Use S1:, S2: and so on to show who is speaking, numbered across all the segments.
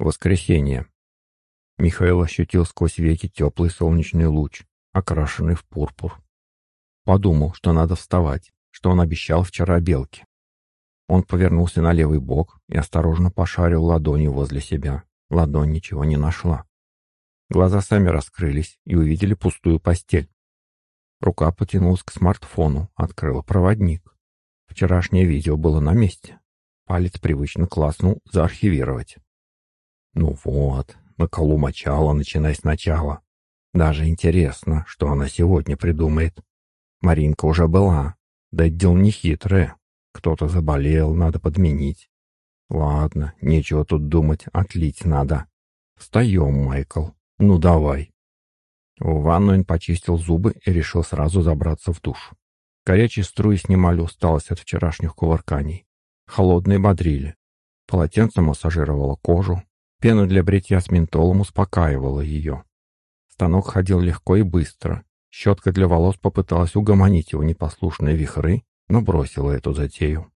S1: Воскресенье. Михаил ощутил сквозь веки теплый солнечный луч, окрашенный в пурпур. Подумал, что надо вставать, что он обещал вчера белке. Он повернулся на левый бок и осторожно пошарил ладонью возле себя. Ладонь ничего не нашла. Глаза сами раскрылись и увидели пустую постель. Рука потянулась к смартфону, открыла проводник. Вчерашнее видео было на месте. Палец привычно класснул «Заархивировать». Ну вот, на колу мочала, начинай сначала. Даже интересно, что она сегодня придумает. Маринка уже была. Да дело не хитрое. Кто-то заболел, надо подменить. Ладно, нечего тут думать, отлить надо. Встаем, Майкл. Ну давай. В ванну почистил зубы и решил сразу забраться в душ. Горячие струи снимали усталость от вчерашних кувырканий. Холодные бодрили. Полотенце массажировало кожу. Пена для бритья с ментолом успокаивала ее. Станок ходил легко и быстро. Щетка для волос попыталась угомонить его непослушные вихры, но бросила эту затею.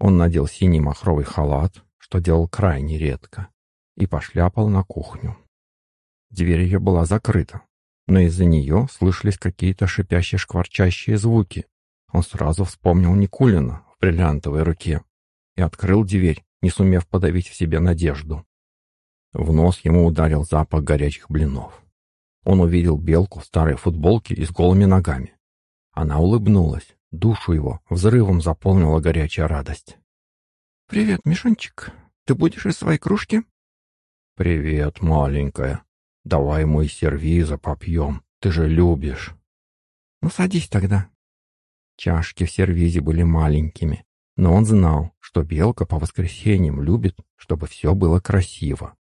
S1: Он надел синий махровый халат, что делал крайне редко, и пошляпал на кухню. Дверь ее была закрыта, но из-за нее слышались какие-то шипящие шкварчащие звуки. Он сразу вспомнил Никулина в бриллиантовой руке и открыл дверь, не сумев подавить в себе надежду. В нос ему ударил запах горячих блинов. Он увидел белку в старой футболке и с голыми ногами. Она улыбнулась. Душу его взрывом заполнила горячая радость. «Привет, Мишончик. Ты будешь из своей кружки?» «Привет, маленькая. Давай мой сервиза попьем. Ты же любишь». «Ну, садись тогда». Чашки в сервизе были маленькими, но он знал, что Белка по воскресеньям любит, чтобы все было красиво.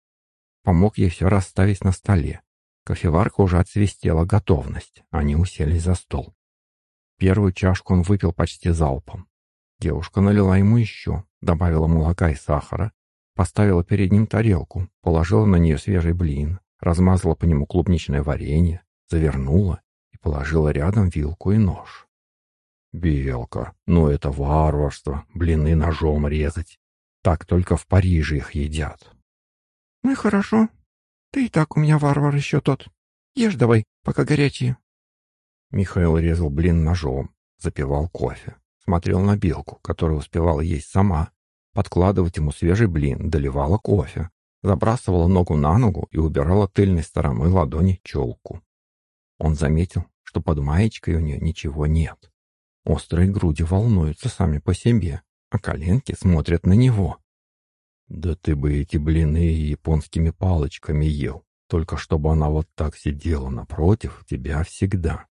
S1: Помог ей все расставить на столе. Кофеварка уже отсвистела готовность. Они уселись за стол. Первую чашку он выпил почти залпом. Девушка налила ему еще, добавила молока и сахара, поставила перед ним тарелку, положила на нее свежий блин, размазала по нему клубничное варенье, завернула и положила рядом вилку и нож. «Белка, ну это варварство, блины ножом резать. Так только в Париже их едят». «Ну и хорошо. Ты и так у меня варвар еще тот. Ешь давай, пока горячие». Михаил резал блин ножом, запивал кофе, смотрел на белку, которая успевала есть сама, подкладывать ему свежий блин, доливала кофе, забрасывала ногу на ногу и убирала тыльной стороной ладони челку. Он заметил, что под маечкой у нее ничего нет. Острые груди волнуются сами по себе, а коленки смотрят на него. «Да ты бы эти блины японскими палочками ел, только чтобы она вот так сидела напротив тебя всегда»,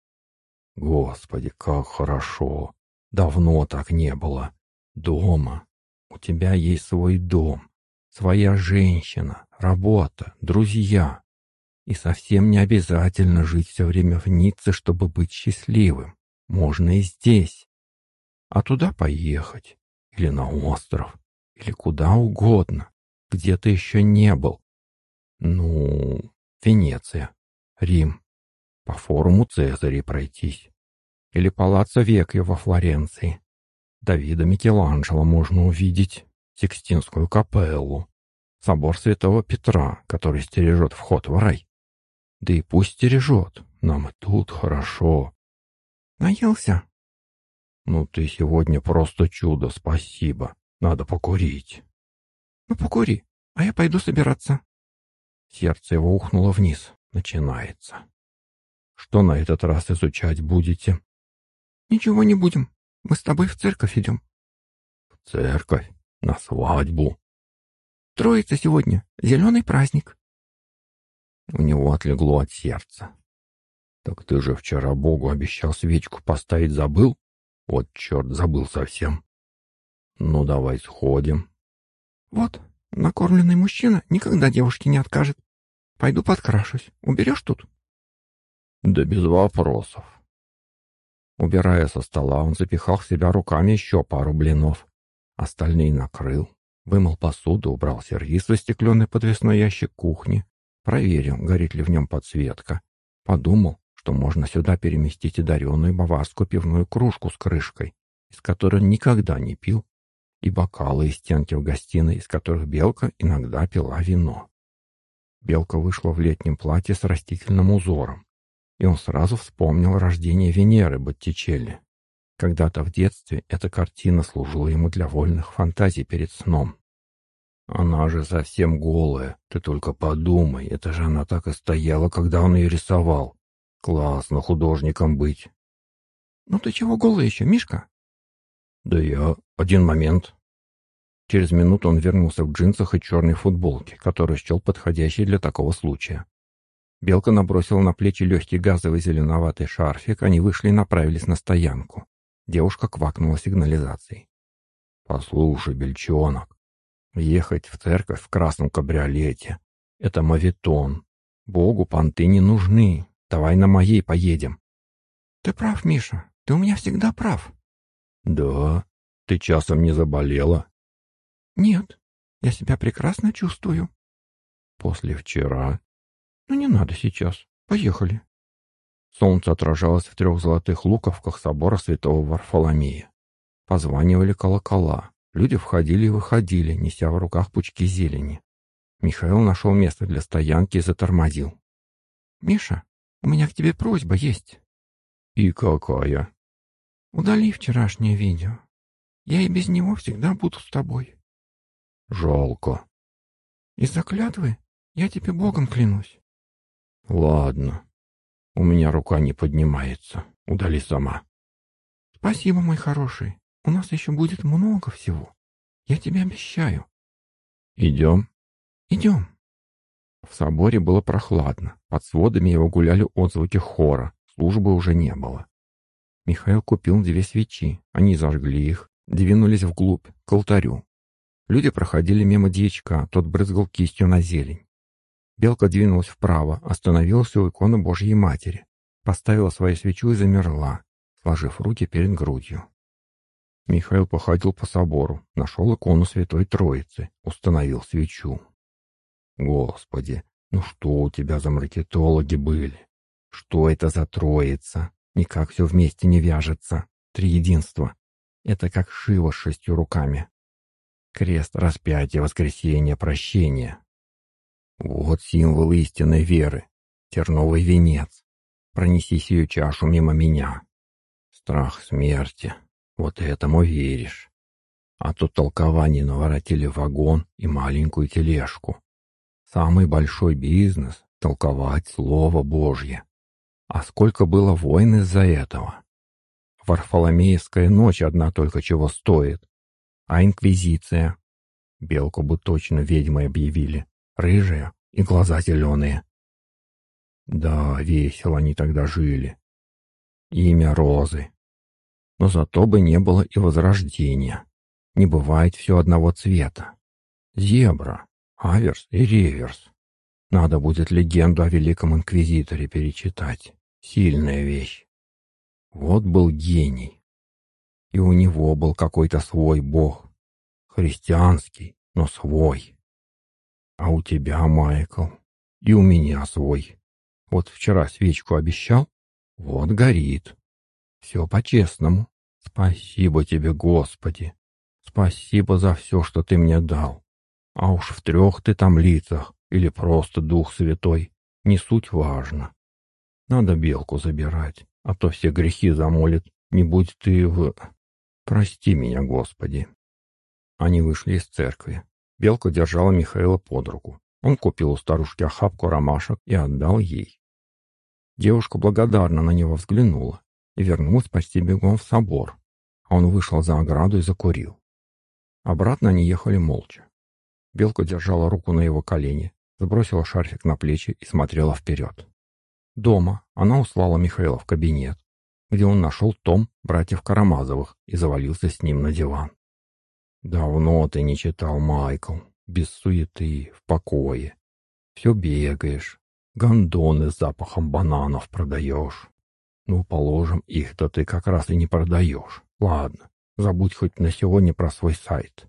S1: Господи, как хорошо! Давно так не было. Дома. У тебя есть свой дом, своя женщина, работа, друзья. И совсем не обязательно жить все время в Ницце, чтобы быть счастливым. Можно и здесь. А туда поехать. Или на остров. Или куда угодно. Где ты еще не был. Ну, Венеция, Рим, по форуму Цезаря пройтись. Или палаццо Векьо во Флоренции. Давида Микеланджело можно увидеть, Сикстинскую капеллу, собор Святого Петра, который стережет вход в рай. Да и пусть стережет, нам и тут хорошо. Наелся? Ну ты сегодня просто чудо, спасибо. Надо покурить. Ну покури, а я пойду собираться. Сердце его ухнуло вниз. Начинается. Что на этот раз изучать будете? Ничего не будем. Мы с тобой в церковь идем. В церковь? На свадьбу? Троица сегодня. Зеленый праздник. У него отлегло от сердца. Так ты же вчера Богу обещал свечку поставить, забыл? Вот черт, забыл совсем. Ну, давай сходим. Вот, накормленный мужчина никогда девушке не откажет. Пойду подкрашусь. Уберешь тут? Да без вопросов. Убирая со стола, он запихал в себя руками еще пару блинов. Остальные накрыл. Вымыл посуду, убрал сервиз в стеклянный подвесной ящик кухни. Проверил, горит ли в нем подсветка. Подумал, что можно сюда переместить и даренную баварскую пивную кружку с крышкой, из которой он никогда не пил, и бокалы и стенки в гостиной, из которых Белка иногда пила вино. Белка вышла в летнем платье с растительным узором, и он сразу вспомнил рождение Венеры Боттичелли. Когда-то в детстве эта картина служила ему для вольных фантазий перед сном. Она же совсем голая, ты только подумай, это же она так и стояла, когда он ее рисовал. Классно художником быть.
S2: Ну ты чего голая еще, Мишка?
S1: Да я... Один момент. Через минуту он вернулся в джинсах и черной футболке, которую счел подходящей для такого случая. Белка набросила на плечи легкий газовый зеленоватый шарфик, они вышли и направились на стоянку. Девушка квакнула сигнализацией. «Послушай, бельчонок, ехать в церковь в красном кабриолете — это мавитон. Богу понты не нужны. Давай на моей поедем».
S2: «Ты прав, Миша, ты у меня всегда прав».
S1: «Да? Ты часом не заболела?»
S2: «Нет, я себя прекрасно чувствую».
S1: «После вчера?»
S2: «Ну не надо сейчас. Поехали».
S1: Солнце отражалось в трех золотых луковках собора святого Варфоломея. Позванивали колокола. Люди входили и выходили, неся в руках пучки зелени. Михаил нашел место для стоянки и затормозил.
S2: «Миша, у меня к тебе просьба есть».
S1: «И какая?»
S2: «Удали вчерашнее видео. Я и без него всегда буду с тобой».
S1: «Жалко».
S2: «Из-за клятвы я тебе Богом клянусь».
S1: «Ладно. У меня рука не поднимается. Удали сама».
S2: «Спасибо, мой хороший. У нас еще будет много всего. Я тебе обещаю».
S1: «Идем?»
S2: «Идем».
S1: В соборе было прохладно. Под сводами его гуляли отзвуки хора. Службы уже не было. Михаил купил две свечи. Они зажгли их, двинулись вглубь, к алтарю. Люди проходили мимо дьячка, тот брызгал кистью на зелень. Белка двинулась вправо, остановилась у иконы Божьей Матери, поставила свою свечу и замерла, сложив руки перед грудью. Михаил походил по собору, нашел икону Святой Троицы, установил свечу. Господи, ну что у тебя за маркетологи были? Что это за троица? Никак все вместе не вяжется. Триединство. Это как Шива с шестью руками. Крест, распятие, воскресение, прощение. Вот символ истинной веры. Терновый венец. Пронесись ее чашу мимо меня. Страх смерти. Вот этому веришь. А тут толкование наворотили вагон и маленькую тележку. Самый большой бизнес — толковать Слово Божье. А сколько было войн из-за этого? Варфоломеевская ночь одна только чего стоит. А инквизиция? Белку бы точно ведьмой объявили. Рыжая и глаза зеленые. Да, весело они тогда жили. Имя Розы. Но зато бы не было и возрождения. Не бывает все одного цвета. Зебра, аверс и реверс. Надо будет легенду о великом инквизиторе перечитать. Сильная вещь. Вот был гений. И у него был какой-то свой бог. Христианский, но свой. А у тебя, Майкл, и у меня свой. Вот вчера свечку обещал, вот горит. Все по-честному. Спасибо тебе, Господи. Спасибо за все, что ты мне дал. А уж в трех ты там лицах или просто Дух Святой, не суть важно. Надо белку забирать, а то все грехи замолит. Не будь ты в... Прости меня, Господи. Они вышли из церкви. Белка держала Михаила под руку. Он купил у старушки охапку ромашек и отдал ей. Девушка благодарно на него взглянула и вернулась почти бегом в собор. Он вышел за ограду и закурил. Обратно они ехали молча. Белка держала руку на его колени, сбросила шарфик на плечи и смотрела вперед. Дома она услала Михаила в кабинет, где он нашел том братьев Карамазовых и завалился с ним на диван. «Давно ты не читал, Майкл, без суеты, в покое. Все бегаешь, гондоны с запахом бананов продаешь. Ну, положим, их-то ты как раз и не продаешь. Ладно, забудь хоть на сегодня про свой сайт.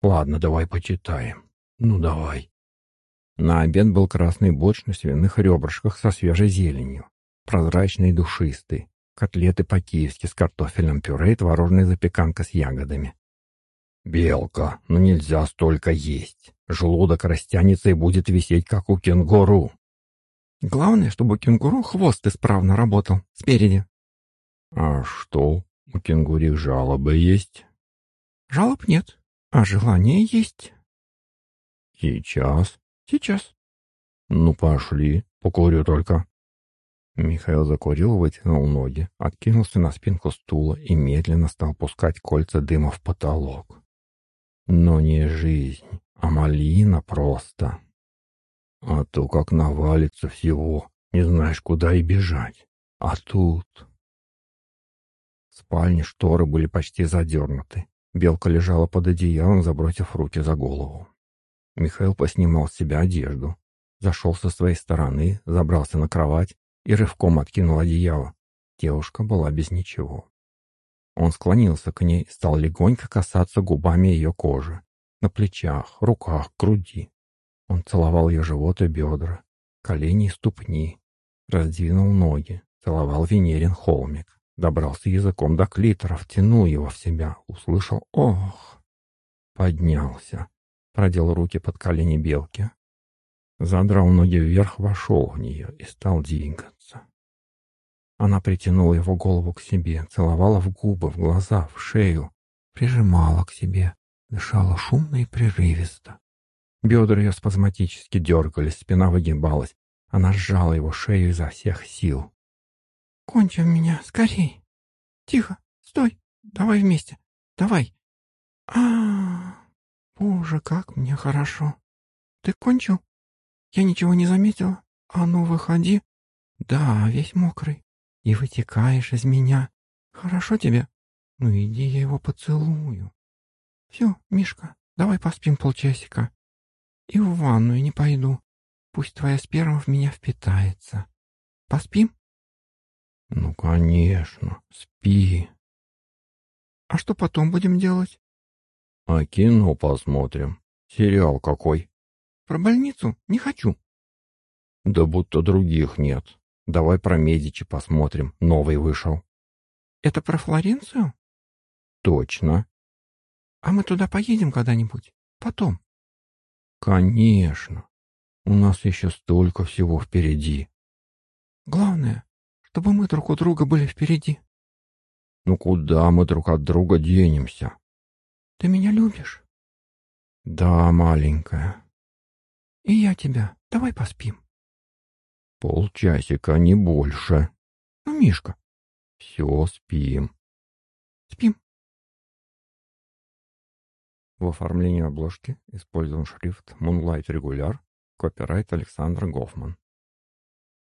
S1: Ладно, давай почитаем. Ну, давай. На обед был красный борщ на свиных ребрышках со свежей зеленью, прозрачный и душистый, котлеты по-киевски с картофельным пюре и творожная запеканка с ягодами. «Белка, ну нельзя столько есть. Желудок растянется и будет висеть, как у кенгуру».
S2: «Главное, чтобы у кенгуру хвост исправно работал, спереди».
S1: «А что, у кенгурих жалобы есть?»
S2: «Жалоб нет, а желание есть».
S1: «Сейчас?»
S2: «Сейчас».
S1: «Ну, пошли, покурю только». Михаил закурил, вытянул ноги, откинулся на спинку стула и медленно стал пускать кольца дыма в потолок. Но не жизнь, а малина просто. А то как навалится всего, не знаешь, куда и бежать. А тут... В спальне шторы были почти задернуты. Белка лежала под одеялом, забросив руки за голову. Михаил поснимал с себя одежду, зашел со своей стороны, забрался на кровать и рывком откинул одеяло. Девушка была без ничего. Он склонился к ней, стал легонько касаться губами ее кожи, на плечах, руках, груди. Он целовал ее живот и бедра, колени и ступни, раздвинул ноги, целовал Венерин холмик, добрался языком до клитора, втянул его в себя, услышал «Ох!» Поднялся, продел руки под колени белки, задрал ноги вверх, вошел в нее и стал двигаться. Она притянула его голову к себе, целовала в губы, в глаза, в шею, прижимала к себе, дышала шумно и прерывисто. Бедра ее спазматически дергались, спина выгибалась. Она сжала его шею изо всех сил.
S2: «Кончим меня, скорей! Тихо, стой, давай вместе, давай! а, -а, -а Боже, как мне хорошо! Ты кончил? Я ничего не заметила. А ну, выходи. Да, весь мокрый. И вытекаешь из меня. Хорошо тебе? Ну, иди, я его поцелую. Все, Мишка, давай поспим полчасика. И в ванную не пойду. Пусть твоя сперма в меня впитается. Поспим?
S1: Ну, конечно, спи.
S2: А что потом будем делать?
S1: А кино посмотрим. Сериал какой?
S2: Про больницу не хочу.
S1: Да будто других нет. Давай про Медичи посмотрим. Новый вышел.
S2: Это про Флоренцию?
S1: Точно.
S2: А мы туда поедем когда-нибудь? Потом?
S1: Конечно. У нас еще столько всего впереди.
S2: Главное, чтобы мы друг у друга были впереди.
S1: Ну куда мы друг от друга денемся?
S2: Ты меня любишь?
S1: Да, маленькая.
S2: И я тебя. Давай поспим.
S1: Полчасика, не больше.
S2: Ну, Мишка.
S1: Все, спим.
S2: Спим.
S1: В оформлении обложки использован шрифт Moonlight Regular, копирайт Александр Гофман.